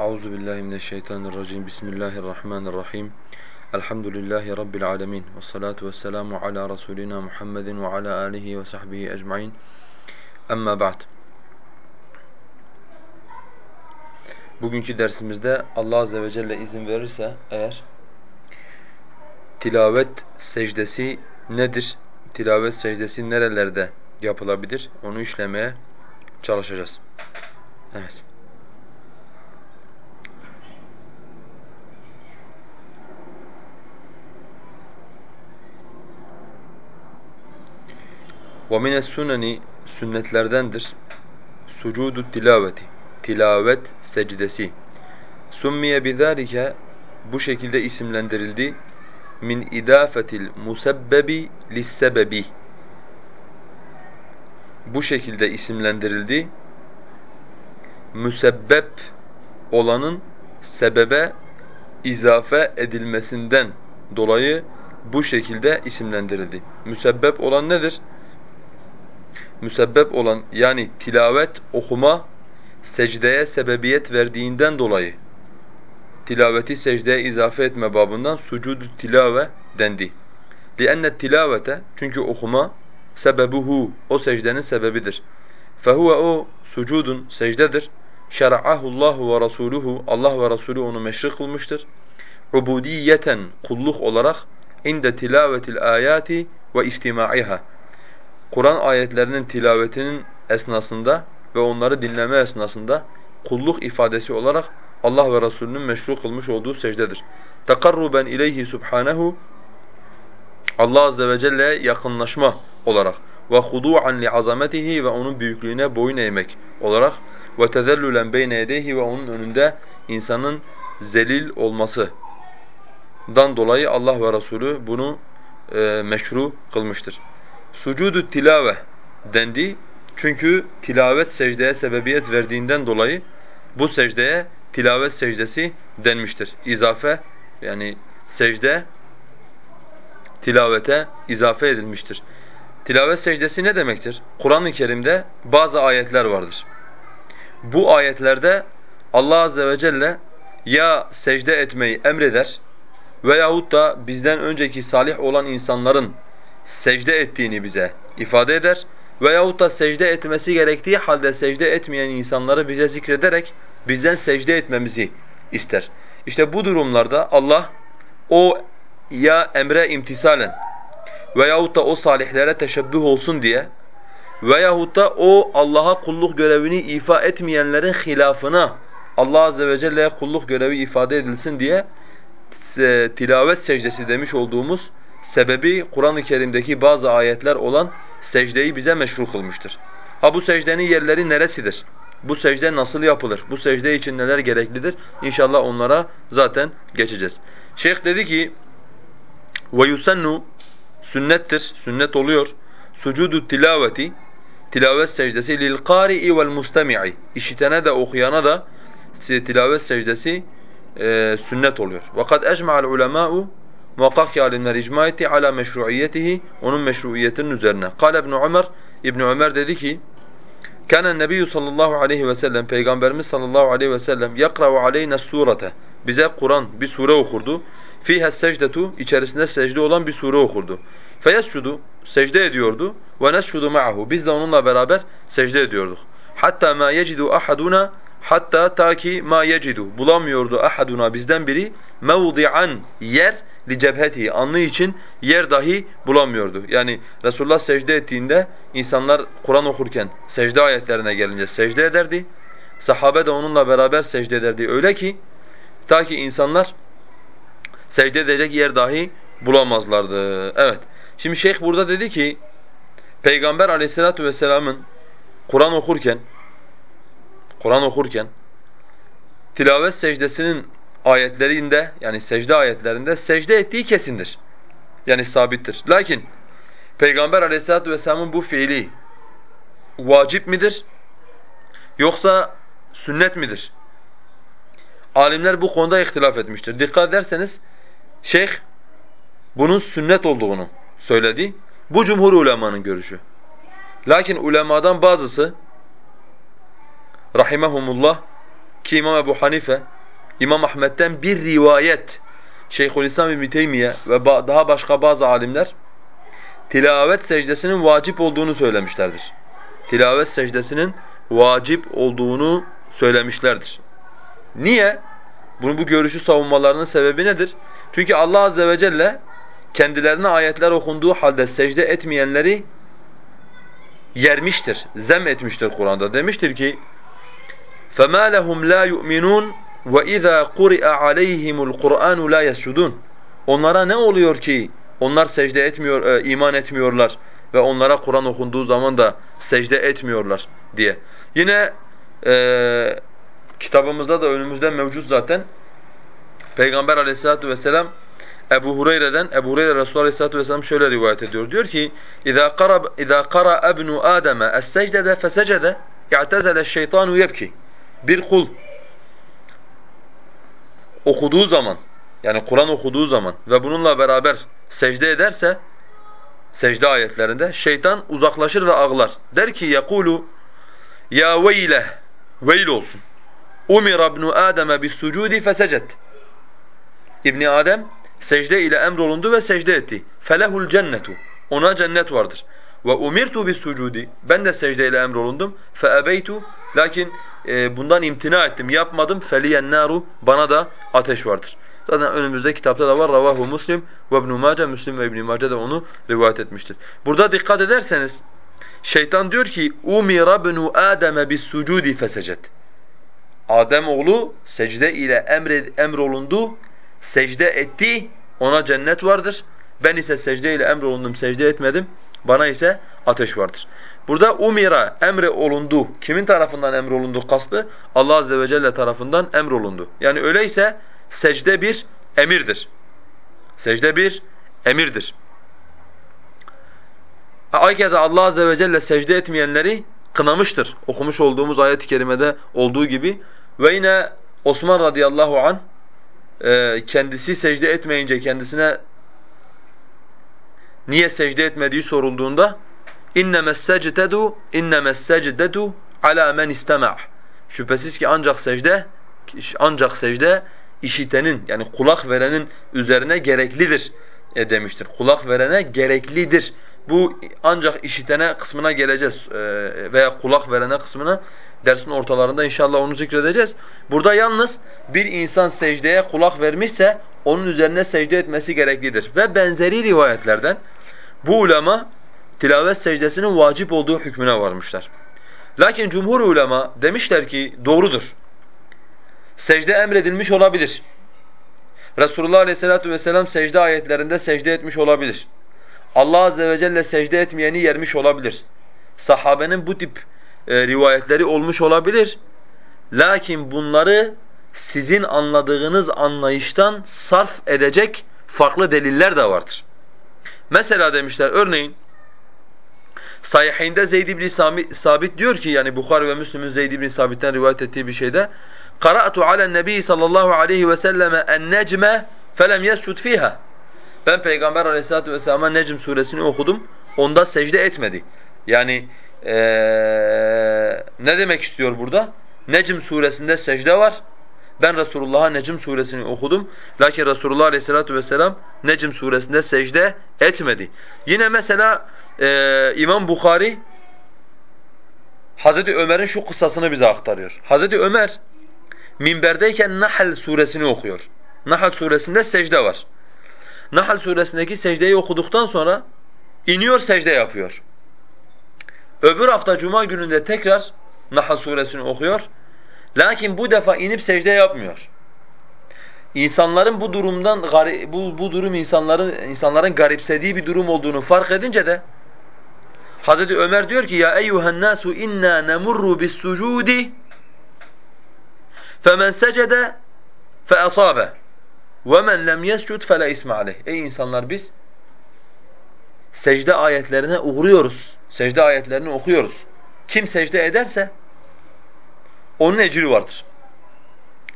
Euzu billahi mineşşeytanirracim. Bismillahirrahmanirrahim. Elhamdülillahi rabbil alamin. Ves salatu vesselamu ala rasulina Muhammedin ve ala alihi ve sahbihi ecmaîn. Amma ba'd. Bugünkü dersimizde Allah azze ve celle izin verirse eğer tilavet secdesi nedir? Tilavet secdesi nerelerde yapılabilir? Onu işlemeye çalışacağız. Evet. وَمِنَ السُّنَنِ Sünnetlerdendir. Sucudu tilaveti. Tilavet secdesi. Summiye bizalike bu şekilde isimlendirildi. Min idafetil musebbebi lissebebi. Bu şekilde isimlendirildi. Müsebbep olanın sebebe izafe edilmesinden dolayı bu şekilde isimlendirildi. Müsebbep olan nedir? müsebbep olan yani tilavet, okuma secdeye sebebiyet verdiğinden dolayı tilaveti secdeye izafe etme babından sucudu tilave dendi. لِأَنَّ tilavete çünkü okuma sebebuhu o secdenin sebebidir. فَهُوَ o sucudun secdedir. شَرَعَهُ اللّٰهُ وَرَسُولُهُ Allah ve Resulü onu meşru kılmıştır. Ubudiyeten kulluk olarak inde tilavetil ayati ve istimaiha Kur'an ayetlerinin tilavetinin esnasında ve onları dinleme esnasında kulluk ifadesi olarak Allah ve Resulünün meşru kılmış olduğu secdedir. Takarruben ileyhi subhanehu Allah azze ve celle'ye yakınlaşma olarak ve hudu'an li azametihi ve onun büyüklüğüne boyun eğmek olarak ve tezellülen beyne yedeyhi ve onun önünde insanın zelil olması dan dolayı Allah ve Resulü bunu e, meşru kılmıştır. Sucudu tilave dendi. Çünkü tilavet secdeye sebebiyet verdiğinden dolayı bu secdeye tilavet secdesi denmiştir. İzafe yani secde tilavete izafe edilmiştir. Tilavet secdesi ne demektir? Kur'an-ı Kerim'de bazı ayetler vardır. Bu ayetlerde Allah azze ve celle ya secde etmeyi emreder veyahut da bizden önceki salih olan insanların secde ettiğini bize ifade eder veyahut da secde etmesi gerektiği halde secde etmeyen insanları bize zikrederek bizden secde etmemizi ister. İşte bu durumlarda Allah o ya emre imtisalen veyahut da o salihlere teşebbüh olsun diye veyahut da o Allah'a kulluk görevini ifa etmeyenlerin hilafına Allah azze ve celle'ye kulluk görevi ifade edilsin diye tilavet secdesi demiş olduğumuz sebebi Kur'an-ı Kerim'deki bazı ayetler olan secdeyi bize meşru kılmıştır. Ha bu secdenin yerleri neresidir? Bu secde nasıl yapılır? Bu secde için neler gereklidir? İnşallah onlara zaten geçeceğiz. Şeyh dedi ki وَيُسَنُّ Sünnettir, sünnet oluyor. Sucudu tilaveti, tilavet secdesi lil qari'i vel mustami'i. İşitene de okuyana da tilavet secdesi e, sünnet oluyor. وَقَدْ اَجْمَعَ الْعُلَمَاءُ Muhakkak ki alimler icma etti ala meşruiyetihi onun meşruiyetinin üzerine. Kale İbn Ömer İbn Ömer dedi ki: "Kana Nebi sallallahu aleyhi ve sellem peygamberimiz sallallahu aleyhi ve sellem yakra'u aleyna surete. Bize Kur'an bir sure okurdu. Fiha secdetu içerisinde secde olan bir sure okurdu. Feyescudu secde ediyordu ve nescudu ma'ahu. Biz de onunla beraber secde ediyorduk. Hatta ma yecidu ahaduna hatta ta ki ma yecidu bulamıyordu ahaduna bizden biri mevdi'an yer cebhetihi anlı için yer dahi bulamıyordu. Yani Resulullah secde ettiğinde insanlar Kur'an okurken secde ayetlerine gelince secde ederdi. Sahabe de onunla beraber secde ederdi. Öyle ki ta ki insanlar secde edecek yer dahi bulamazlardı. Evet. Şimdi şeyh burada dedi ki Peygamber Aleyhisselatü vesselam'ın Kur'an okurken Kur'an okurken tilavet secdesinin ayetlerinde yani secde ayetlerinde secde ettiği kesindir. Yani sabittir. Lakin Peygamber aleyhissalatu vesselamın bu fiili vacip midir? Yoksa sünnet midir? Alimler bu konuda ihtilaf etmiştir. Dikkat ederseniz şeyh bunun sünnet olduğunu söyledi. Bu cumhur ulemanın görüşü. Lakin ulemadan bazısı rahimehumullah ki İmam Ebu Hanife, İmam Ahmet'ten bir rivayet Şeyhülislam İbn Teymiye ve daha başka bazı alimler tilavet secdesinin vacip olduğunu söylemişlerdir. Tilavet secdesinin vacip olduğunu söylemişlerdir. Niye? Bunu bu görüşü savunmalarının sebebi nedir? Çünkü Allah azze ve celle kendilerine ayetler okunduğu halde secde etmeyenleri yermiştir, zem etmiştir Kur'an'da. Demiştir ki: "Fema lehum la yu'minun يُؤْمِنُونَ وَإِذَا قُرِئَ عَلَيْهِمُ الْقُرْآنُ لَا يَسْجُدُونَ Onlara ne oluyor ki onlar secde etmiyor, e, iman etmiyorlar ve onlara Kur'an okunduğu zaman da secde etmiyorlar diye. Yine e, kitabımızda da önümüzde mevcut zaten. Peygamber aleyhissalatu vesselam Ebu Hureyre'den Ebu Hureyre Resulullah Aleyhissalatu vesselam şöyle rivayet ediyor. Diyor ki: "İza qara iza qara ibnu Adem es-secdede fesecede i'tazala şeytanu yebki." Bir kul okuduğu zaman yani Kur'an okuduğu zaman ve bununla beraber secde ederse secde ayetlerinde şeytan uzaklaşır ve ağlar. Der ki yekulu ya veyle veil olsun. Umira ibnu Adem bis-sucudi feseced. İbni Adem secde ile emrolundu ve secde etti. Felehul cennetu. Ona cennet vardır. Ve umirtu bis sucudi. Ben de secde ile emrolundum. Fe ebeytu. Lakin e, bundan imtina ettim, yapmadım. Feliyen naru. Bana da ateş vardır. Zaten önümüzde kitapta da var. Ravahu Muslim ve İbn Mace, Müslim ve İbn Mace de onu rivayet etmiştir. Burada dikkat ederseniz şeytan diyor ki: "Umira ibnu Adem bis sucudi fesecet." Adem oğlu secde ile emred, emrolundu secde etti, ona cennet vardır. Ben ise secde ile emrolundum, secde etmedim. Bana ise ateş vardır. Burada umira emre olundu. Kimin tarafından emrolundu kastı? Allah azze ve celle tarafından emrolundu. Yani öyleyse secde bir emirdir. Secde bir emirdir. Aykeza Allah azze ve celle secde etmeyenleri kınamıştır. Okumuş olduğumuz ayet-i kerimede olduğu gibi. Ve yine Osman radıyallahu anh e, kendisi secde etmeyince kendisine niye secde etmediği sorulduğunda innemes secdedu innemes secdedu ala men istema' şüphesiz ki ancak secde ancak secde işitenin yani kulak verenin üzerine gereklidir e, demiştir. Kulak verene gereklidir. Bu ancak işitene kısmına geleceğiz e, veya kulak verene kısmına dersin ortalarında inşallah onu zikredeceğiz. Burada yalnız bir insan secdeye kulak vermişse onun üzerine secde etmesi gereklidir. Ve benzeri rivayetlerden bu ulema tilavet secdesinin vacip olduğu hükmüne varmışlar. Lakin cumhur ulema demişler ki doğrudur. Secde emredilmiş olabilir. Resulullah Aleyhisselatü vesselam secde ayetlerinde secde etmiş olabilir. Allah azze ve celle secde etmeyeni yermiş olabilir. Sahabenin bu tip e, rivayetleri olmuş olabilir. Lakin bunları sizin anladığınız anlayıştan sarf edecek farklı deliller de vardır. Mesela demişler örneğin Sahihinde Zeyd ibn Sabit diyor ki yani Bukhari ve Müslim'in Zeyd ibn Sabit'ten rivayet ettiği bir şeyde "Qara'tu alen Nebi sallallahu aleyhi ve selleme en-necme felem fiha." Ben Peygamber Aleyhissalatu vesselam'a Necm suresini okudum. Onda secde etmedi. Yani ee, ne demek istiyor burada? Necm suresinde secde var. Ben Resulullah'a Necm suresini okudum. Lakin Resulullah aleyhissalatu vesselam Necm suresinde secde etmedi. Yine mesela e, İmam Bukhari Hazreti Ömer'in şu kıssasını bize aktarıyor. Hazreti Ömer minberdeyken Nahl suresini okuyor. Nahl suresinde secde var. Nahl suresindeki secdeyi okuduktan sonra iniyor secde yapıyor. Öbür hafta cuma gününde tekrar Nahl suresini okuyor. Lakin bu defa inip secde yapmıyor. İnsanların bu durumdan bu bu durum insanların insanların garipsediği bir durum olduğunu fark edince de Hazreti Ömer diyor ki ya eyyuhen nasu inna nemurru bis sucudi femen secede fe asabe ve men lem yescud fela isme aleyh. Ey insanlar biz secde ayetlerine uğruyoruz. Secde ayetlerini okuyoruz. Kim secde ederse onun ecri vardır.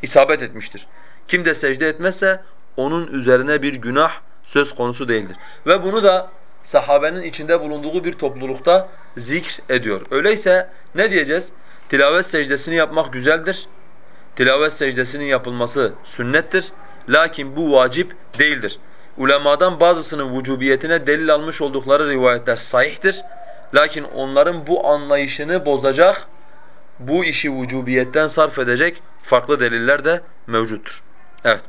İsabet etmiştir. Kim de secde etmezse onun üzerine bir günah söz konusu değildir. Ve bunu da sahabenin içinde bulunduğu bir toplulukta zikr ediyor. Öyleyse ne diyeceğiz? Tilavet secdesini yapmak güzeldir. tilavet secdesinin yapılması sünnettir. Lakin bu vacip değildir. Ulemadan bazısının vücubiyetine delil almış oldukları rivayetler sahihtir. Lakin onların bu anlayışını bozacak, bu işi vücubiyetten sarf edecek farklı deliller de mevcuttur. Evet.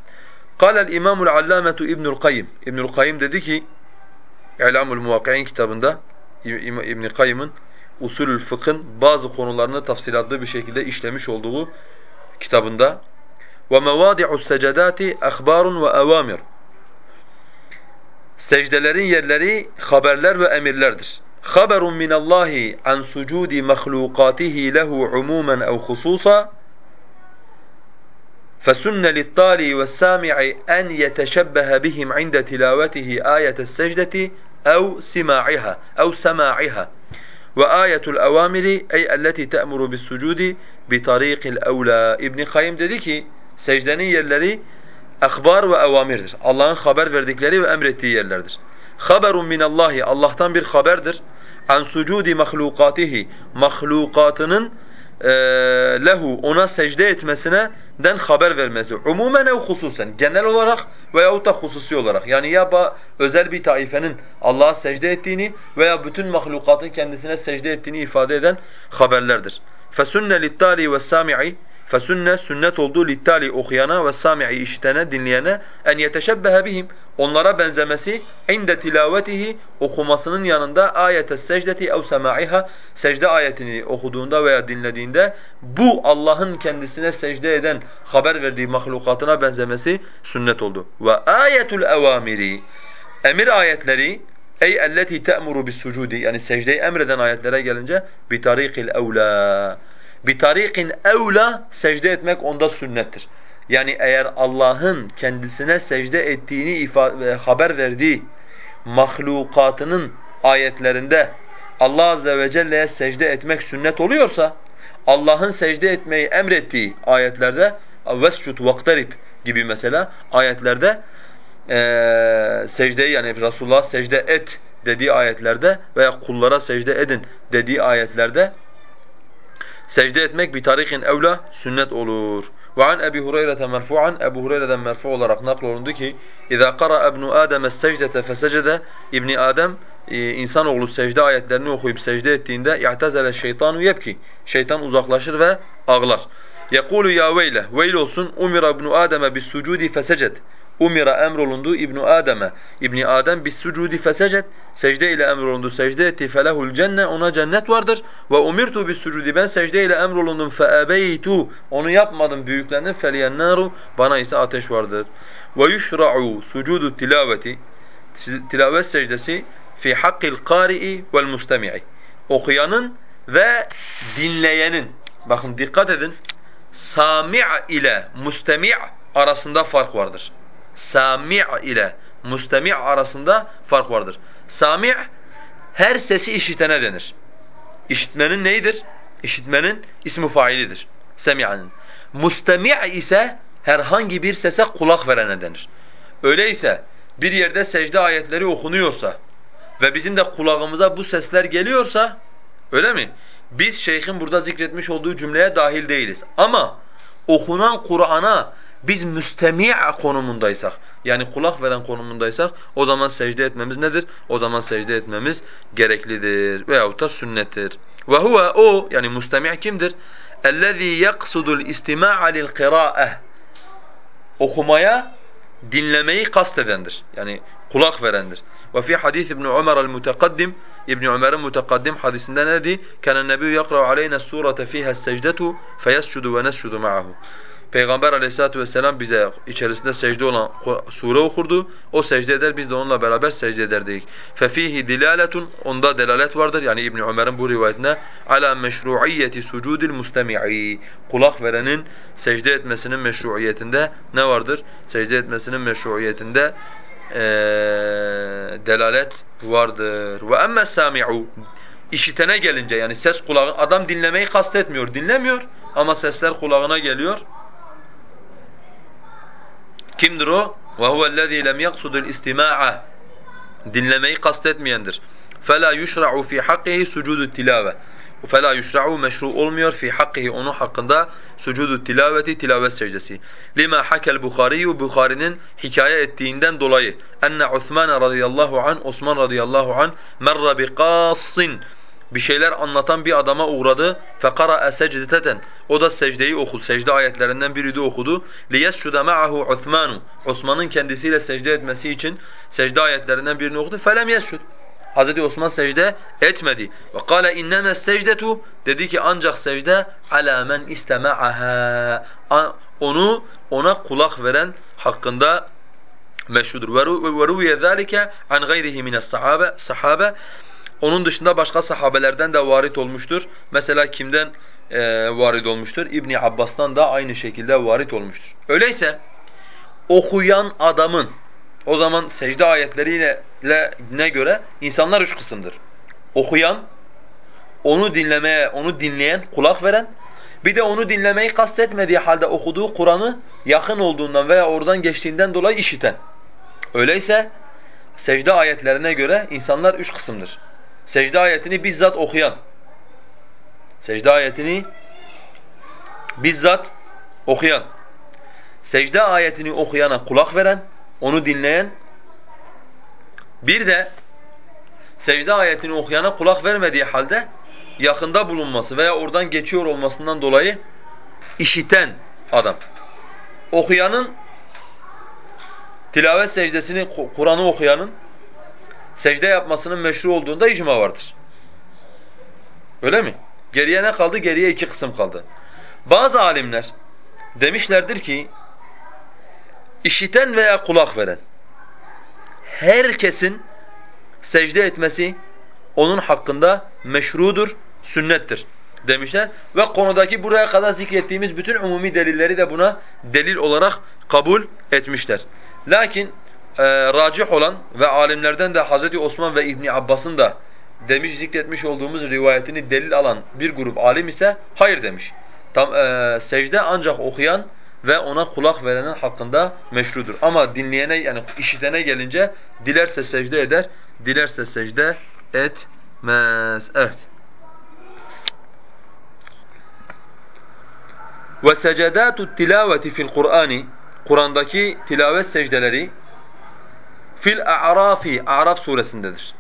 قال الإمام العلامة ابن القيم İbn Kayyim dedi ki İlamul Muvakki'in kitabında İbn Kayyim'in usulül fıkhın bazı konularını tafsilatlı bir şekilde işlemiş olduğu kitabında ve mevadi'us secedati ahbarun ve awamir Secdelerin yerleri haberler ve emirlerdir. Haberun minallahi an sucudi mahlukatihi lehu umumen ev hususa فسن للطالي والسامع أن يتشبه بهم عند تلاوته آية السجدة أو سماعها أو سماعها. وآية الأوامر أي التي تأمر بالسجود بطريق الأولى. ابن خيم ذلك سجدني يلري أخبار وأوامر. الله خبر verdikleri ve وأمرتي yerlerdir خبر من الله الله تنبير خبردر عن سجود مخلوقاته. مخلوقاتının e, lehu ona secde etmesine den haber vermesi. Umumen ev hususen genel olarak veyahut da hususi olarak. Yani ya ba, özel bir taifenin Allah'a secde ettiğini veya bütün mahlukatın kendisine secde ettiğini ifade eden haberlerdir. فَسُنَّ لِلْتَالِي وَالسَّامِعِ Fesünne sünnet olduğu littali okuyana ve sami'i işitene, dinleyene en yeteşebbehe bihim onlara benzemesi inde tilavetihi okumasının yanında ayete secdeti ev sema'iha secde ayetini okuduğunda veya dinlediğinde bu Allah'ın kendisine secde eden haber verdiği mahlukatına benzemesi sünnet oldu. Ve ayetul evamiri emir ayetleri ey elleti te'muru bis sucudi yani secdeyi emreden ayetlere gelince bi tarikil evla bi tariqin evla secde etmek onda sünnettir. Yani eğer Allah'ın kendisine secde ettiğini ifade, haber verdiği mahlukatının ayetlerinde Allah azze ve celle'ye secde etmek sünnet oluyorsa Allah'ın secde etmeyi emrettiği ayetlerde vescud vaktarib gibi mesela ayetlerde e, secdeyi yani Resulullah secde et dediği ayetlerde veya kullara secde edin dediği ayetlerde secde etmek bir tarihin evla sünnet olur. Ve an Ebi Hureyre merfu'an Ebu Hureyre'den merfu olarak naklolundu ki İza qara ibnu Adem es-secdete fesecede İbni Adem e, insanoğlu secde ayetlerini okuyup secde ettiğinde ya'tazele şeytanu yebki. Şeytan uzaklaşır ve ağlar. Yekulu ya veyle. Veil olsun umira ibnu Adem'e bis sucudi umira emrolundu İbnu Adem'e. İbni Adem bis sucudi fesecet. Secde ile emrolundu. Secde etti felehul cenne. Ona cennet vardır. Ve umirtu bis sucudi. Ben secde ile emrolundum fe ebeytu. Onu yapmadım. Büyüklendim. Feliyennaru. Bana ise ateş vardır. Ve yuşra'u sucudu tilaveti. Tilavet secdesi fi hakkil qari'i vel mustemi'i. Okuyanın ve dinleyenin. Bakın dikkat edin. Sami' ile mustemi' arasında fark vardır sami' ile mustemi' arasında fark vardır. Sami' her sesi işitene denir. İşitmenin neyidir? İşitmenin ismi failidir. Semi'nin. Mustemi' ise herhangi bir sese kulak verene denir. Öyleyse bir yerde secde ayetleri okunuyorsa ve bizim de kulağımıza bu sesler geliyorsa öyle mi? Biz şeyhin burada zikretmiş olduğu cümleye dahil değiliz. Ama okunan Kur'an'a biz müstemi' konumundaysak, yani kulak veren konumundaysak o zaman secde etmemiz nedir? O zaman secde etmemiz gereklidir veyahut da sünnettir. Ve huve o yani müstemi' kimdir? اَلَّذ۪ي يَقْصُدُ الْاِسْتِمَاعَ لِلْقِرَاءَةِ Okumaya, dinlemeyi kastedendir. Yani kulak verendir. Ve fi hadis İbn Ömer el-Mutakaddim İbn Ömer'in mutakaddim hadisinde ne dedi? Kana Nebi yaqra'u aleyna surete fiha es-secdetu feyescudu ve nescudu ma'ahu. Peygamber aleyhissalatu vesselam bize içerisinde secde olan sure okurdu. O secde eder, biz de onunla beraber secde ederdik. فَفِيهِ دِلَالَةٌ Onda delalet vardır. Yani İbn Ömer'in bu rivayetine ala meşru'iyyeti sucudil mustemi'i. Kulak verenin secde etmesinin meşruiyetinde ne vardır? Secde etmesinin meşruiyetinde ee, delalet vardır. Ve emme sami'u işitene gelince yani ses kulağı adam dinlemeyi kastetmiyor, dinlemiyor ama sesler kulağına geliyor. Kimdir o? وَهُوَ الَّذ۪ي لَمْ يَقْصُدُ الْاِسْتِمَاعَ Dinlemeyi kastetmeyendir. فَلَا يُشْرَعُ ف۪ي حَقِّهِ سُجُودُ التِّلَاوَةِ فَلَا يُشْرَعُ meşru olmuyor fi hakkihi onun hakkında sucudu tilaveti tilavet secdesi. Lima hakel Bukhari Bukhari'nin hikaye ettiğinden dolayı enne Osman radıyallahu an Osman radıyallahu an merra bi qassin bir şeyler anlatan bir adama uğradı. فَقَرَأَ سَجْدَةً O da secdeyi okudu. Secde ayetlerinden biri de okudu. لِيَسْجُدَ مَعَهُ عُثْمَانُ Osman'ın kendisiyle secde etmesi için secde ayetlerinden birini okudu. فَلَمْ يَسْجُدْ Hazreti Osman secde etmedi. Ve kâle inneme secdetu dedi ki ancak secde ala men istema'aha. Onu ona kulak veren hakkında meşrudur. Ve ruviye zalike an gayrihi mines sahabe sahabe onun dışında başka sahabelerden de varit olmuştur. Mesela kimden e, varit olmuştur? İbni Abbas'tan da aynı şekilde varit olmuştur. Öyleyse okuyan adamın o zaman secde ayetleriyle ne göre insanlar üç kısımdır. Okuyan, onu dinlemeye, onu dinleyen, kulak veren, bir de onu dinlemeyi kastetmediği halde okuduğu Kur'an'ı yakın olduğundan veya oradan geçtiğinden dolayı işiten. Öyleyse secde ayetlerine göre insanlar üç kısımdır. Secde ayetini bizzat okuyan, secde ayetini bizzat okuyan, secde ayetini okuyana kulak veren, onu dinleyen, bir de secde ayetini okuyana kulak vermediği halde yakında bulunması veya oradan geçiyor olmasından dolayı işiten adam. Okuyanın tilavet secdesini Kur'an'ı okuyanın secde yapmasının meşru olduğunda icma vardır. Öyle mi? Geriye ne kaldı? Geriye iki kısım kaldı. Bazı alimler demişlerdir ki işiten veya kulak veren herkesin secde etmesi onun hakkında meşrudur, sünnettir demişler. Ve konudaki buraya kadar zikrettiğimiz bütün umumi delilleri de buna delil olarak kabul etmişler. Lakin e, racih olan ve alimlerden de Hazreti Osman ve İbni Abbas'ın da demiş zikretmiş olduğumuz rivayetini delil alan bir grup alim ise hayır demiş. Tam e, secde ancak okuyan ve ona kulak verenin hakkında meşrudur. Ama dinleyene yani işitene gelince dilerse secde eder, dilerse secde etmez. Evet. Ve secedatu tilaveti fil Kur'ani Kur'an'daki tilavet secdeleri fil a'rafi A'raf suresindedir.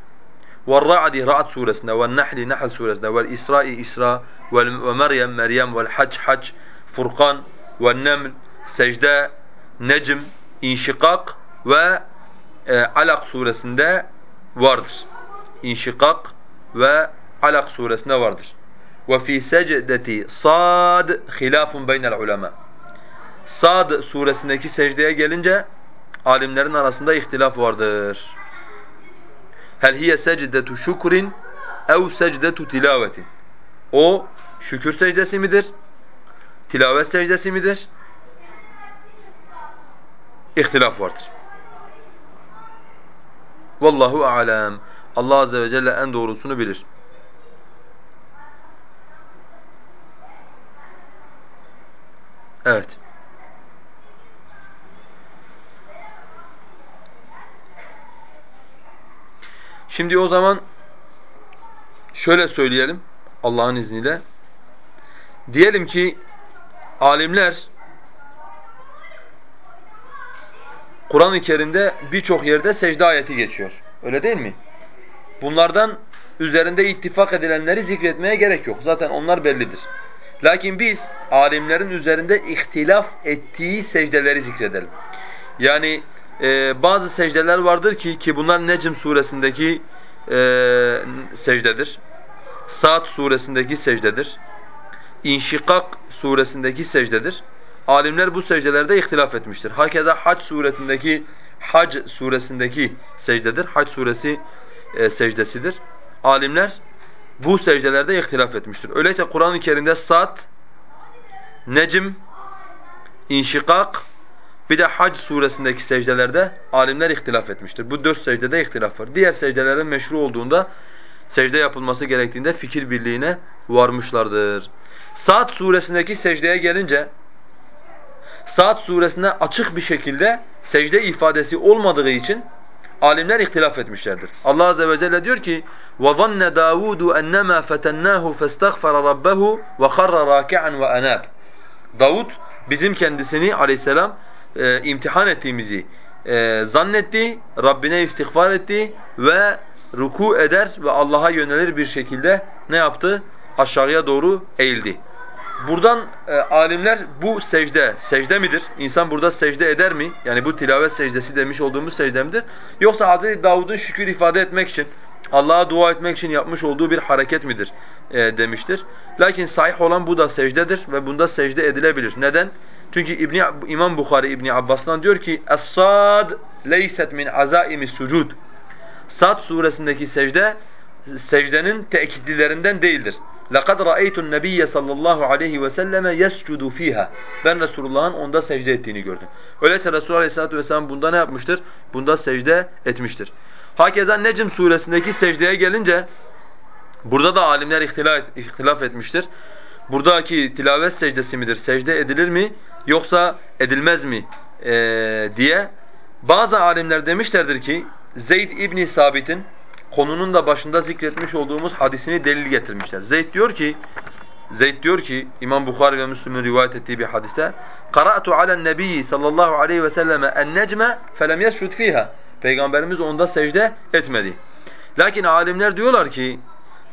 Ve Ra'di Ra'd suresinde ve Nahli Nahl suresinde ve İsra'i İsra ve Meryem Meryem ve Hac Hac Furkan ve Neml, Secde, Necm, İnşikak ve e, Alak suresinde vardır. İnşikak ve Alak suresinde vardır. Ve fi secdeti Sad hilafun beynel ulema. Sad suresindeki secdeye gelince alimlerin arasında ihtilaf vardır. Hel hiye secdetu şükrin ev secdetu tilavetin. O şükür secdesi midir? tilavet secdesi midir? İhtilaf vardır. Vallahu a'lem. Allah azze ve celle en doğrusunu bilir. Evet. Şimdi o zaman şöyle söyleyelim Allah'ın izniyle. Diyelim ki alimler Kur'an-ı Kerim'de birçok yerde secde ayeti geçiyor. Öyle değil mi? Bunlardan üzerinde ittifak edilenleri zikretmeye gerek yok. Zaten onlar bellidir. Lakin biz alimlerin üzerinde ihtilaf ettiği secdeleri zikredelim. Yani e, bazı secdeler vardır ki ki bunlar Necm suresindeki e, secdedir. Saat suresindeki secdedir. İnşikak suresindeki secdedir. Alimler bu secdelerde ihtilaf etmiştir. Hakeza Hac suretindeki Hac suresindeki secdedir. Hac suresi e, secdesidir. Alimler bu secdelerde ihtilaf etmiştir. Öyleyse Kur'an-ı Kerim'de Sad, Necm, İnşikak bir de Hac suresindeki secdelerde alimler ihtilaf etmiştir. Bu dört secdede ihtilaf var. Diğer secdelerin meşru olduğunda secde yapılması gerektiğinde fikir birliğine varmışlardır. Saat suresindeki secdeye gelince Saat suresinde açık bir şekilde secde ifadesi olmadığı için alimler ihtilaf etmişlerdir. Allah azze ve celle diyor ki: "Ve Davudu enma fetennahu festagfara rabbahu ve harra raki'an ve anab." Davud bizim kendisini aleyhisselam e, imtihan ettiğimizi e, zannetti, Rabbine istiğfar etti ve ruku eder ve Allah'a yönelir bir şekilde ne yaptı? Aşağıya doğru eğildi. Buradan e, alimler bu secde, secde midir? İnsan burada secde eder mi? Yani bu tilavet secdesi demiş olduğumuz secde midir? Yoksa Hz. Davud'un şükür ifade etmek için, Allah'a dua etmek için yapmış olduğu bir hareket midir e, demiştir. Lakin sahih olan bu da secdedir ve bunda secde edilebilir. Neden? Çünkü İbni, İmam Bukhari İbni Abbas'tan diyor ki Es-sad leyset min azaimi sucud. Sad suresindeki secde secdenin tekitlilerinden değildir. لَقَدْ رَأَيْتُ النَّبِيَّ sallallahu aleyhi ve selleme يَسْجُدُ ف۪يهَا Ben Resulullah'ın onda secde ettiğini gördüm. Öyleyse Resulullah aleyhissalatu vesselam bunda ne yapmıştır? Bunda secde etmiştir. Hakeza Necm suresindeki secdeye gelince burada da alimler ihtilaf, ihtilaf etmiştir. Buradaki tilavet secdesi midir? Secde edilir mi Yoksa edilmez mi ee, diye bazı alimler demişlerdir ki Zeyd İbni Sabit'in konunun da başında zikretmiş olduğumuz hadisini delil getirmişler. Zeyd diyor ki Zeyd diyor ki İmam Bukhari ve Müslim'in rivayet ettiği bir hadiste "Qara'tu alen nebiyyi sallallahu aleyhi ve selleme en-necme felem yescud fiha." Peygamberimiz onda secde etmedi. Lakin alimler diyorlar ki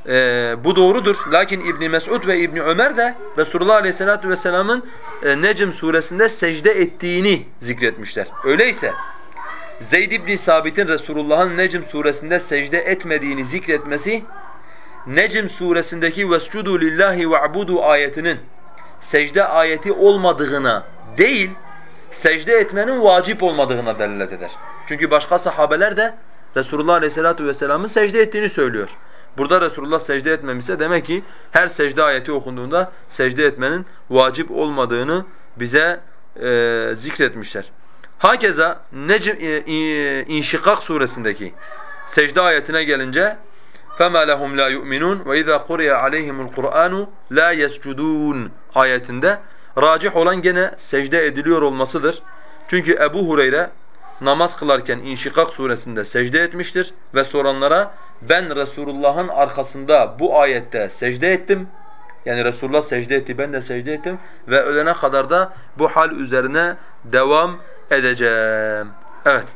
e, bu doğrudur. Lakin İbn Mesud ve İbn Ömer de Resulullah Aleyhissalatu vesselam'ın e, Necm suresinde secde ettiğini zikretmişler. Öyleyse Zeyd ibn Sabit'in Resulullah'ın Necm suresinde secde etmediğini zikretmesi Necm suresindeki vescudu lillahi ve'budu ayetinin secde ayeti olmadığına değil secde etmenin vacip olmadığına delalet eder. Çünkü başka sahabeler de Resulullah Aleyhisselatü Vesselam'ın secde ettiğini söylüyor. Burada Resulullah secde etmemişse demek ki her secde ayeti okunduğunda secde etmenin vacip olmadığını bize e, zikretmişler. Hakeza Necm e, İnşikak suresindeki secde ayetine gelince فَمَا لَهُمْ لَا يُؤْمِنُونَ وَإِذَا قُرِيَ عَلَيْهِمُ الْقُرْآنُ لَا يَسْجُدُونَ ayetinde racih olan gene secde ediliyor olmasıdır. Çünkü Ebu Hureyre namaz kılarken İnşikak suresinde secde etmiştir ve soranlara ben Resulullah'ın arkasında bu ayette secde ettim. Yani Resulullah secde etti, ben de secde ettim ve ölene kadar da bu hal üzerine devam edeceğim. Evet.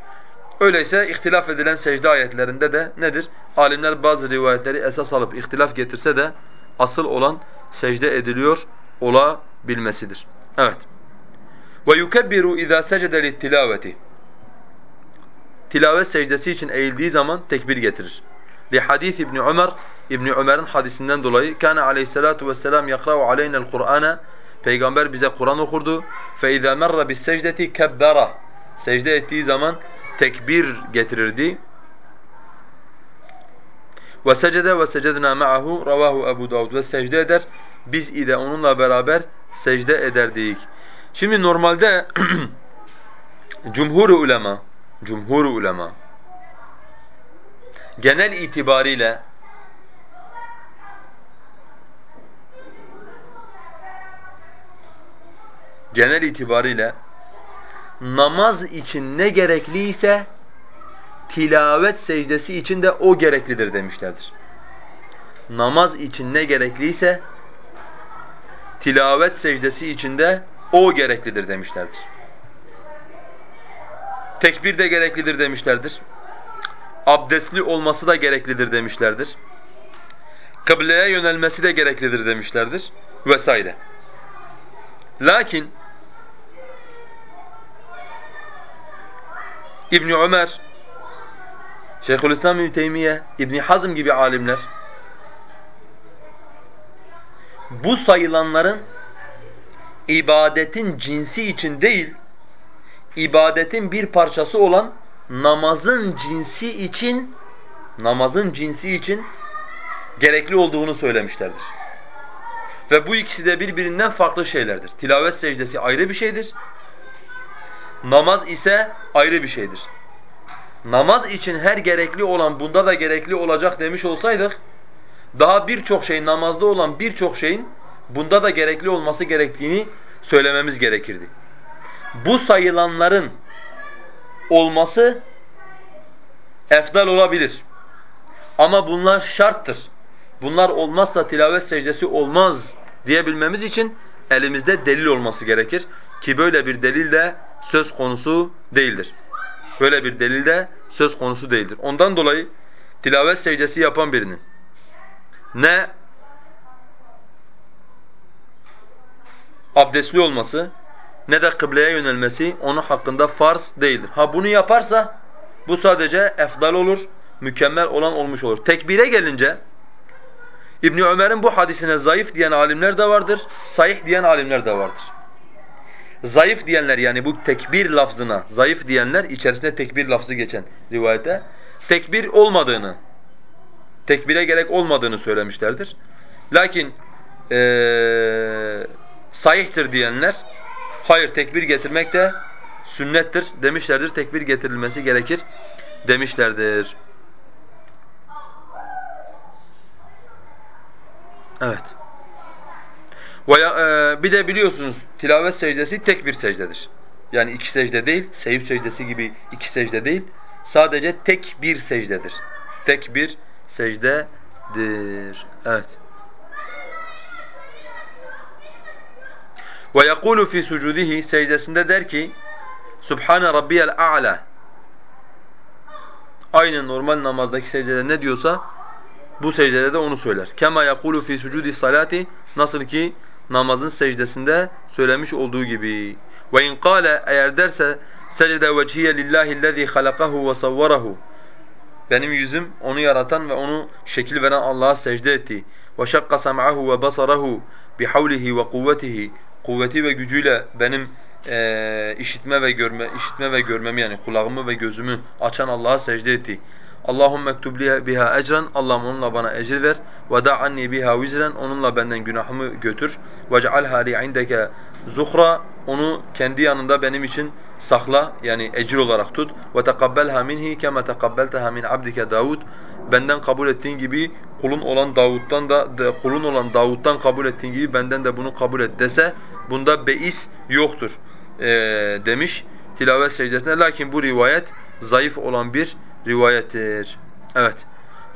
Öyleyse ihtilaf edilen secde ayetlerinde de nedir? Alimler bazı rivayetleri esas alıp ihtilaf getirse de asıl olan secde ediliyor olabilmesidir. Evet. Ve yukebbiru iza secde littilaveti. Tilavet secdesi için eğildiği zaman tekbir getirir. Li hadis İbn Ömer İbn Ömer'in hadisinden dolayı kana aleyhissalatu vesselam yakra'u aleyna'l Kur'ane Peygamber bize Kur'an okurdu. Fe iza marra bis secdeti kebbara. Secde ettiği zaman tekbir getirirdi. Ve secde ve secdena ma'ahu ravahu Ebu Davud. Ve secde eder biz ile onunla beraber secde ederdik. Şimdi normalde cumhur ulema, cumhur ulema genel itibariyle genel itibariyle namaz için ne gerekliyse tilavet secdesi için de o gereklidir demişlerdir. Namaz için ne gerekliyse tilavet secdesi için de o gereklidir demişlerdir. Tekbir de gereklidir demişlerdir. Abdestli olması da gereklidir demişlerdir. Kıbleye yönelmesi de gereklidir demişlerdir vesaire. Lakin İbn Ömer, Şeyhülislam İbn Teymiye, İbn Hazm gibi alimler bu sayılanların ibadetin cinsi için değil, ibadetin bir parçası olan namazın cinsi için namazın cinsi için gerekli olduğunu söylemişlerdir. Ve bu ikisi de birbirinden farklı şeylerdir. Tilavet secdesi ayrı bir şeydir. Namaz ise ayrı bir şeydir. Namaz için her gerekli olan bunda da gerekli olacak demiş olsaydık daha birçok şey namazda olan birçok şeyin bunda da gerekli olması gerektiğini söylememiz gerekirdi. Bu sayılanların olması efdal olabilir. Ama bunlar şarttır. Bunlar olmazsa tilavet secdesi olmaz diyebilmemiz için elimizde delil olması gerekir. Ki böyle bir delil de söz konusu değildir. Böyle bir delil de söz konusu değildir. Ondan dolayı tilavet secdesi yapan birinin ne abdestli olması ne de kıbleye yönelmesi onun hakkında farz değildir. Ha bunu yaparsa bu sadece efdal olur, mükemmel olan olmuş olur. Tekbire gelince İbn Ömer'in bu hadisine zayıf diyen alimler de vardır, sahih diyen alimler de vardır. Zayıf diyenler yani bu tekbir lafzına zayıf diyenler içerisinde tekbir lafzı geçen rivayete tekbir olmadığını, tekbire gerek olmadığını söylemişlerdir. Lakin ee, sahihtir diyenler hayır tekbir getirmek de sünnettir demişlerdir. Tekbir getirilmesi gerekir demişlerdir. Evet. Veya, e, bir de biliyorsunuz tilavet secdesi tek bir secdedir. Yani iki secde değil, seyif secdesi gibi iki secde değil. Sadece tek bir secdedir. Tek bir secdedir. Evet. Ve yekulu fi sucudihi secdesinde der ki Subhane rabbiyel a'la Aynı normal namazdaki secdede ne diyorsa bu secdede de onu söyler. Kema yekulu fi sucudi salati nasıl ki namazın secdesinde söylemiş olduğu gibi. Ve in qala eğer derse secde vecihiye lillahi'llezî halakahu ve savvarahu benim yüzüm onu yaratan ve onu şekil veren Allah'a secde etti. Ve şakka sam'ahu ve basarahu bihavlihi ve kuvvetihi kuvveti ve gücüyle benim e, işitme ve görme işitme ve görmemi yani kulağımı ve gözümü açan Allah'a secde etti. Allahümme ektub biha ecran. Allah'ım onunla bana ecir ver. Ve da anni biha vizren. Onunla benden günahımı götür. Ve cealha li indeke zuhra. Onu kendi yanında benim için sakla yani ecir olarak tut. Ve tekabbelha minhi kema tekabbelteha min abdike Davud. Benden kabul ettiğin gibi kulun olan Davud'dan da kulun olan Davud'dan kabul ettiğin gibi benden de bunu kabul et dese bunda beis yoktur ee, demiş tilavet secdesinde. Lakin bu rivayet zayıf olan bir rivayettir. Evet.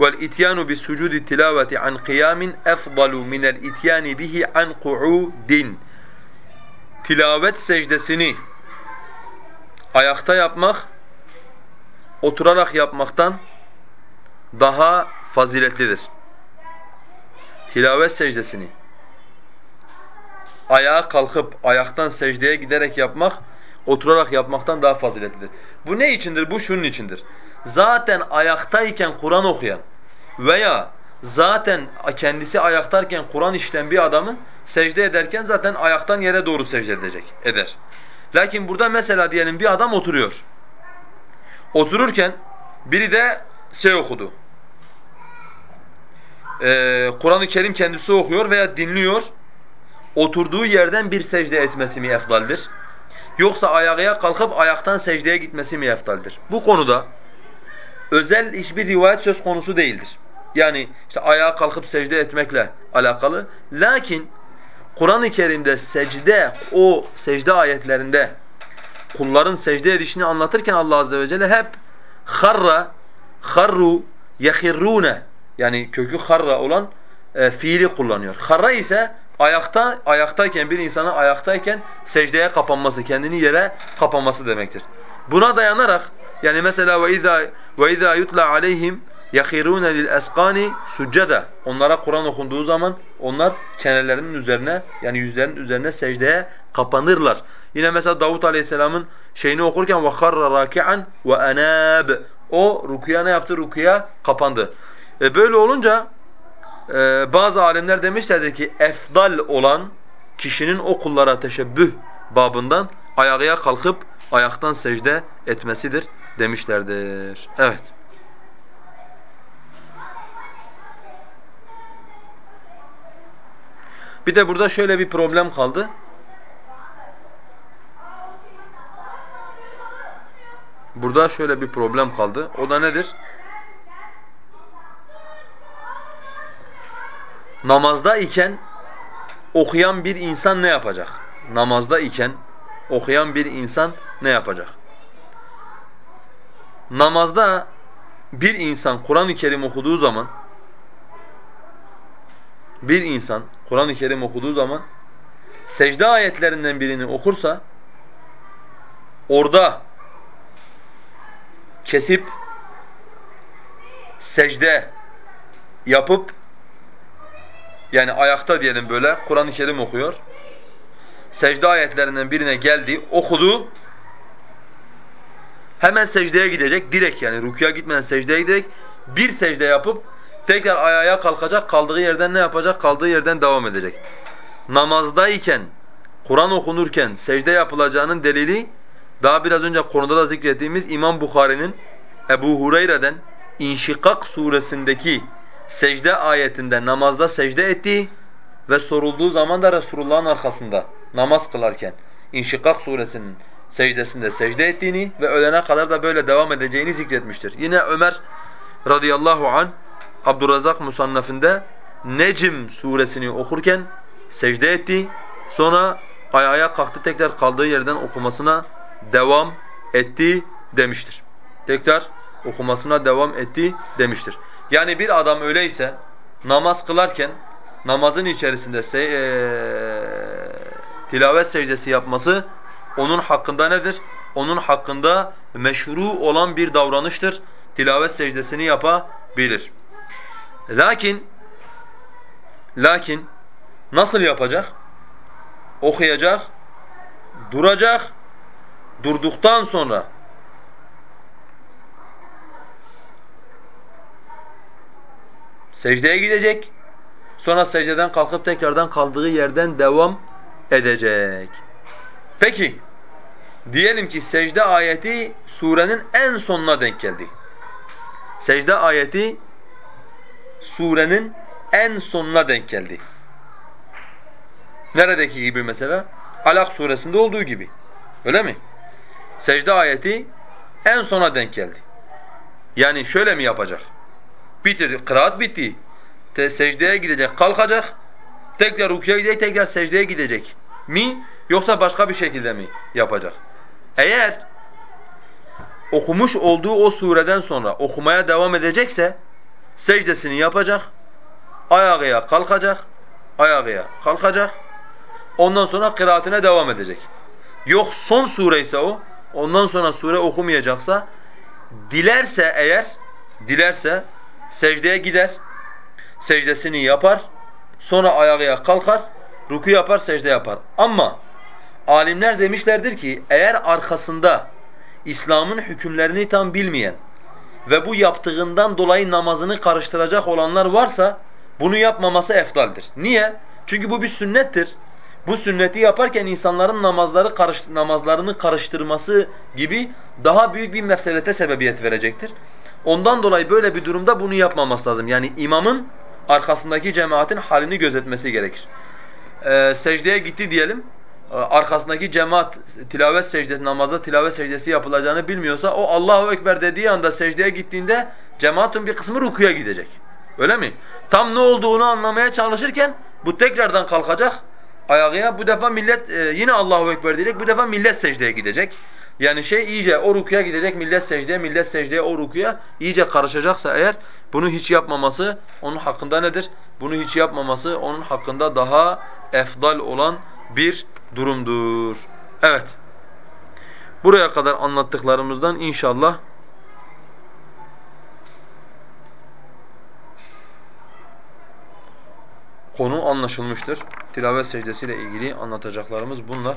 Vel ityanu bis sucudi tilaveti an kıyamin efdalu minel ityani bihi an qu'udin. Tilavet secdesini ayakta yapmak oturarak yapmaktan daha faziletlidir. Tilavet secdesini ayağa kalkıp ayaktan secdeye giderek yapmak oturarak yapmaktan daha faziletlidir. Bu ne içindir? Bu şunun içindir zaten ayaktayken Kur'an okuyan veya zaten kendisi ayaktayken Kur'an işleyen bir adamın secde ederken zaten ayaktan yere doğru secde edecek, eder. Lakin burada mesela diyelim bir adam oturuyor. Otururken biri de şey okudu. Ee, Kur'an-ı Kerim kendisi okuyor veya dinliyor. Oturduğu yerden bir secde etmesi mi efdaldir? Yoksa ayağa kalkıp ayaktan secdeye gitmesi mi efdaldir? Bu konuda özel hiçbir rivayet söz konusu değildir. Yani işte ayağa kalkıp secde etmekle alakalı. Lakin Kur'an-ı Kerim'de secde, o secde ayetlerinde kulların secde edişini anlatırken Allah Azze ve Celle hep harra, harru, yehirrune yani kökü harra olan e, fiili kullanıyor. Harra ise ayakta ayaktayken bir insana ayaktayken secdeye kapanması, kendini yere kapanması demektir. Buna dayanarak yani mesela ve iza ve iza yutla aleyhim yahirun lil esqani succeda. Onlara Kur'an okunduğu zaman onlar çenelerinin üzerine yani yüzlerinin üzerine secdeye kapanırlar. Yine mesela Davut Aleyhisselam'ın şeyini okurken ve harra raki'an ve anab. O rukuya ne yaptı? Rukuya kapandı. E böyle olunca e, bazı alimler demişlerdir ki efdal olan kişinin o kullara teşebbüh babından ayağa kalkıp ayaktan secde etmesidir demişlerdir. Evet. Bir de burada şöyle bir problem kaldı. Burada şöyle bir problem kaldı. O da nedir? Namazda iken okuyan bir insan ne yapacak? Namazda iken okuyan bir insan ne yapacak? namazda bir insan Kur'an-ı Kerim okuduğu zaman bir insan Kur'an-ı Kerim okuduğu zaman secde ayetlerinden birini okursa orada kesip secde yapıp yani ayakta diyelim böyle Kur'an-ı Kerim okuyor. Secde ayetlerinden birine geldi, okudu. Hemen secdeye gidecek, direkt yani rukuya gitmeden secdeye gidecek. Bir secde yapıp tekrar ayağa kalkacak, kaldığı yerden ne yapacak? Kaldığı yerden devam edecek. Namazdayken, Kur'an okunurken secde yapılacağının delili daha biraz önce konuda da zikrettiğimiz İmam Bukhari'nin Ebu Hureyre'den İnşikak suresindeki secde ayetinde namazda secde ettiği ve sorulduğu zaman da Resulullah'ın arkasında namaz kılarken İnşikak suresinin secdesinde secde ettiğini ve ölene kadar da böyle devam edeceğini zikretmiştir. Yine Ömer radıyallahu an Abdurrazak musannafında Necm suresini okurken secde etti. Sonra ayağa kalktı tekrar kaldığı yerden okumasına devam etti demiştir. Tekrar okumasına devam etti demiştir. Yani bir adam öyleyse namaz kılarken namazın içerisinde se tilavet secdesi yapması onun hakkında nedir? Onun hakkında meşru olan bir davranıştır. Tilavet secdesini yapabilir. Lakin lakin nasıl yapacak? Okuyacak, duracak, durduktan sonra secdeye gidecek. Sonra secdeden kalkıp tekrardan kaldığı yerden devam edecek. Peki, diyelim ki secde ayeti surenin en sonuna denk geldi. Secde ayeti surenin en sonuna denk geldi. Neredeki gibi mesela? Alak suresinde olduğu gibi. Öyle mi? Secde ayeti en sona denk geldi. Yani şöyle mi yapacak? Bitir, kıraat bitti. Te secdeye gidecek, kalkacak. Tekrar rukuya gidecek, tekrar secdeye gidecek mi? Yoksa başka bir şekilde mi yapacak? Eğer okumuş olduğu o sureden sonra okumaya devam edecekse secdesini yapacak, ayağıya kalkacak, ayağıya kalkacak. Ondan sonra kıraatine devam edecek. Yok son sure ise o, ondan sonra sure okumayacaksa dilerse eğer dilerse secdeye gider, secdesini yapar, sonra ayağıya kalkar, ruku yapar, secde yapar. Ama alimler demişlerdir ki eğer arkasında İslam'ın hükümlerini tam bilmeyen ve bu yaptığından dolayı namazını karıştıracak olanlar varsa bunu yapmaması efdaldir. Niye? Çünkü bu bir sünnettir. Bu sünneti yaparken insanların namazları karış, namazlarını karıştırması gibi daha büyük bir mefselete sebebiyet verecektir. Ondan dolayı böyle bir durumda bunu yapmaması lazım. Yani imamın arkasındaki cemaatin halini gözetmesi gerekir. Ee, secdeye gitti diyelim. Ee, arkasındaki cemaat tilavet secdesi, namazda tilavet secdesi yapılacağını bilmiyorsa o Allahu Ekber dediği anda secdeye gittiğinde cemaatin bir kısmı rukuya gidecek. Öyle mi? Tam ne olduğunu anlamaya çalışırken bu tekrardan kalkacak ayağıya. Bu defa millet e, yine Allahu Ekber diyecek. Bu defa millet secdeye gidecek. Yani şey iyice o rukuya gidecek millet secdeye, millet secdeye o rukuya iyice karışacaksa eğer bunu hiç yapmaması onun hakkında nedir? Bunu hiç yapmaması onun hakkında daha efdal olan bir durumdur. Evet. Buraya kadar anlattıklarımızdan inşallah konu anlaşılmıştır. Tilavet secdesiyle ilgili anlatacaklarımız bunlar.